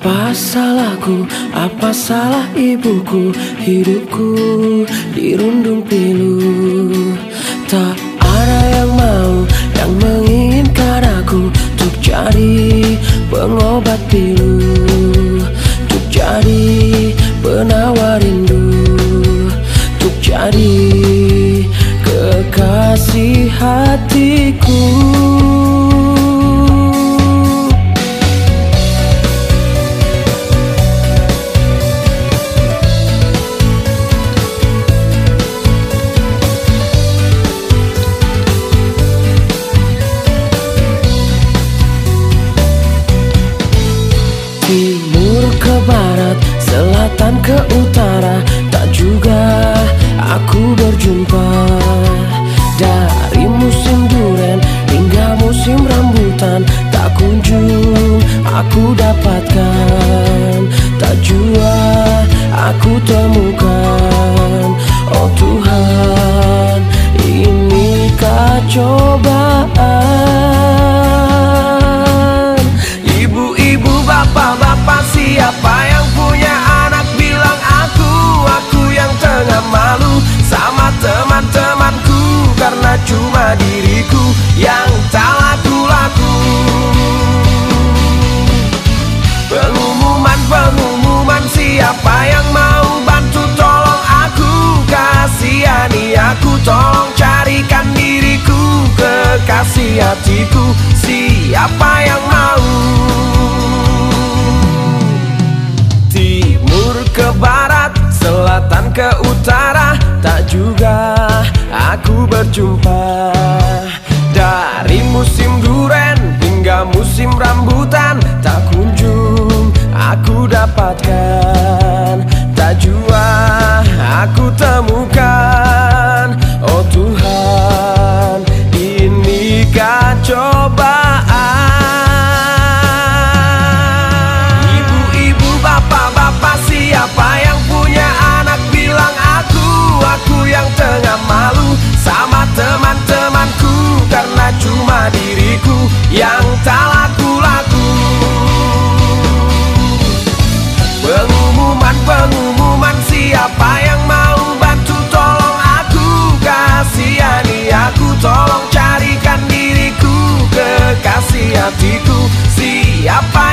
Apa salahku, apa salah ibuku? Hidupku dirundung pilu. Tak ada yang mau, yang menginginkan aku Untuk jadi pengobat pilu. Untuk jadi penawar rindu. Untuk jadi kekasih hatiku ke barat, selatan ke utara. Tak juga aku berjumpa Dari musim duren hingga musim rambutan. Tak kunjung aku dapatkan Tak jua aku temukan. Oh Tuhan, inikah cobaan Kekasih hatiku siapa yang mau? Selatan ke utara Tak juga aku berjumpa. Dari musim duren hingga musim rambutan Tak kunjung aku dapatkan I